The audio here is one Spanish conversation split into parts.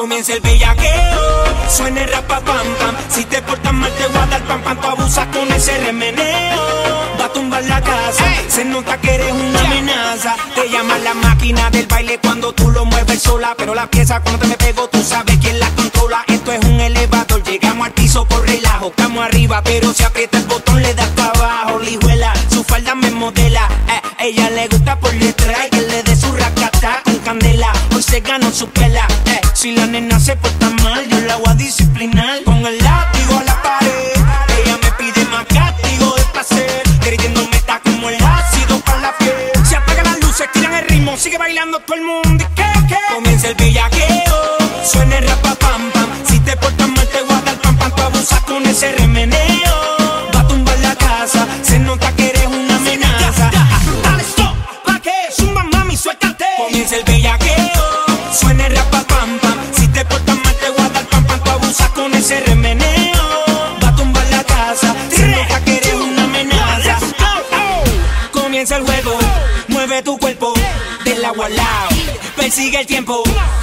Comienza el bellaqueo, suena el rapa pam pam. Si te portas mal te voy a dar pam pam. Tú abusas con ese remeneo. Va a tumbar la casa, se nota que eres una amenaza. Te llama la máquina del baile cuando tú lo mueves sola. Pero la pieza cuando te me pego, tú sabes quién la controla. Esto es un elevador, llegamos al piso por relajo. Estamos arriba, pero si aprieta el botón le das para abajo. Lijuela, su falda me modela. Eh, ella le gusta por detrás y que le dé su racata con candela. Hoy se ganó su pela. Eh, si la nena se porta mal, yo la voy a disciplinar. Con el látigo a la pared. Ella me pide más castigo de placer. Queriéndome está como el ácido para la piel. Se apagan las luces, tiran el ritmo, sigue bailando todo el mundo. ¿Y qué, qué? Comienza el bellaqueo. Suena el rapa pam pam. Si te portas mal, te voy a dar pam pam. Tú abusas con ese remeneo. Va a tumbar la casa. Se nota que eres una amenaza. Dale stop, pa' que zumba mami, suéltate. Comienza el bellaqueo. el juego. Mueve tu cuerpo del agua al lado. Persigue el tiempo,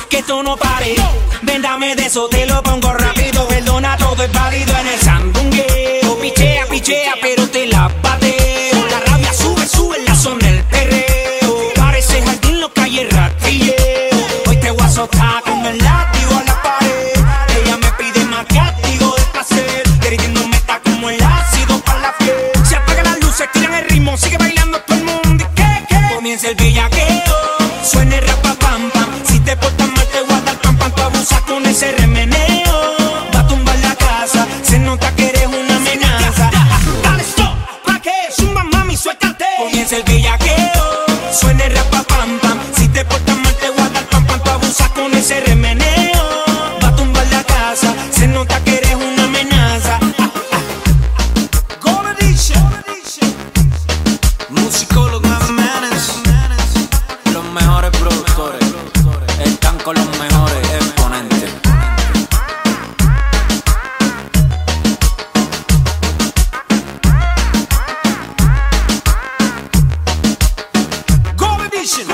que esto no pare. Véndame de eso, te lo pongo rápido. Perdona, todo es válido en el sandungueo. Pichea, pichea, pero te Suene rapa pam pam, si te portas mal te con ese remeneo. Va a tumbar la casa, se nota que eres una amenaza. Dale stop, pa' que mami, suéltate. El. mejores productores, están con los mejores exponentes. Go Edition.